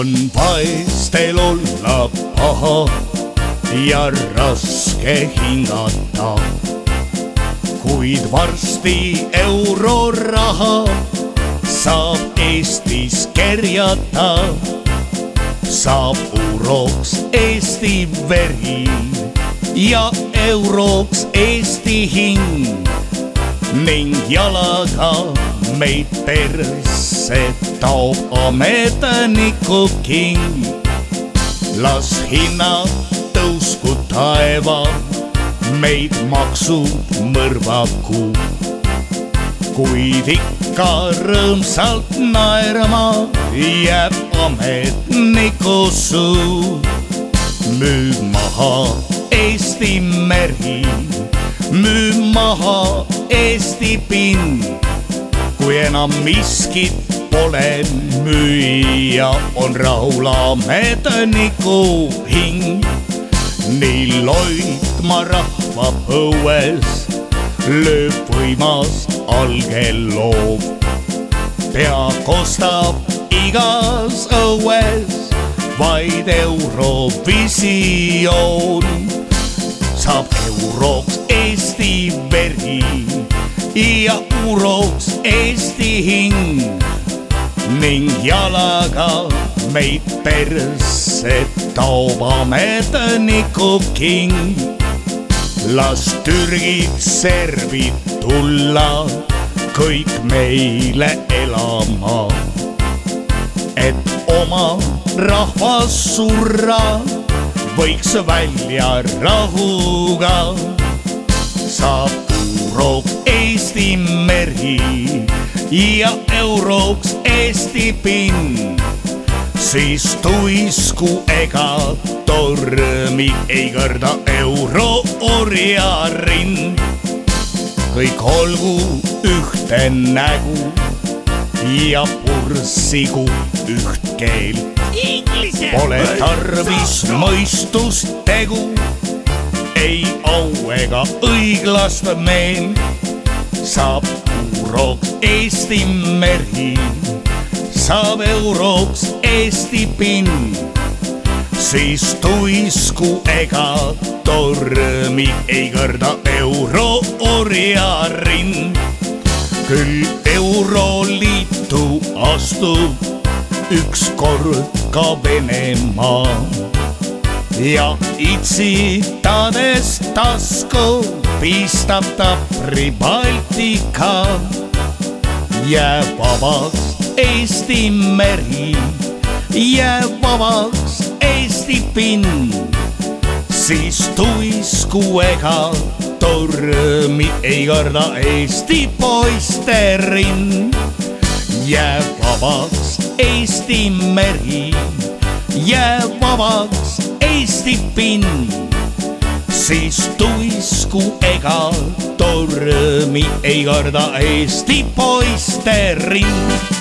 on vaestel olla paha ja raske hingata. kuid varsti euroraha saab Eestis kerjata, saab euroks Eesti veri ja euroks Eesti hing ning jalaga meid persse toob ametniku king. las hinnad tõusku taeva, meid maksud mõrvaku. kuid ikka rõõmsalt naerma jääb ametniku suu. müü maha Eesti meri, müü maha Eesti pind kui enam miskit pole müüa, on rahul ametniku hing. nii loitma rahva põues lööb võimas algeloov. pea kostab igas õues vaid Eurovisioon. saab euroks Eesti veri ja uroks Eesti hing ning jalaga meid persse toob ametniku king. las Türgid, serbid tulla kõik meile elama, et oma rahvas surra võiks välja rahuga, Meri ja euroks Eesti pind, siis tuisku ega tormi ei kõrda euro orjarind. kõik olgu ühte nägu ja purssigu üht keelt. Pole tarvis mõistust tegu ei au ega õiglast meelt, saab euroks Eesti meri, saab euroks Eesti pind, siis tuisku ega tormi ei kõrda euro orjarind. küll Euroliitu astub ükskord ka Venemaa. Ja itsitades tasku pistab ta Pribaltika. jääb vabaks Eesti meri, jääb vabaks Eesti pind, siis tuisku ega tormi ei karda Eesti poiste rind. jääb vabaks Eesti meri, jääb vabaks Eesti pind, siis tuisku ega tormi ei karda Eesti poiste rind